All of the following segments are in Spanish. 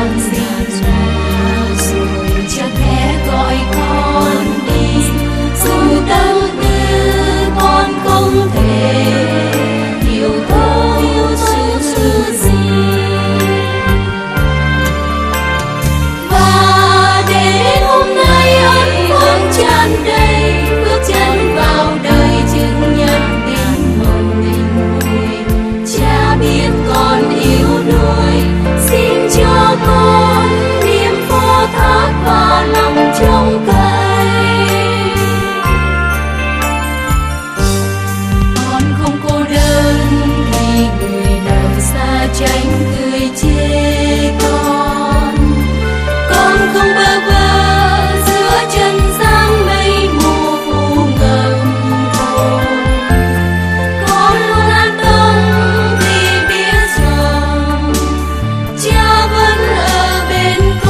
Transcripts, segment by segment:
sounds ven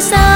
sang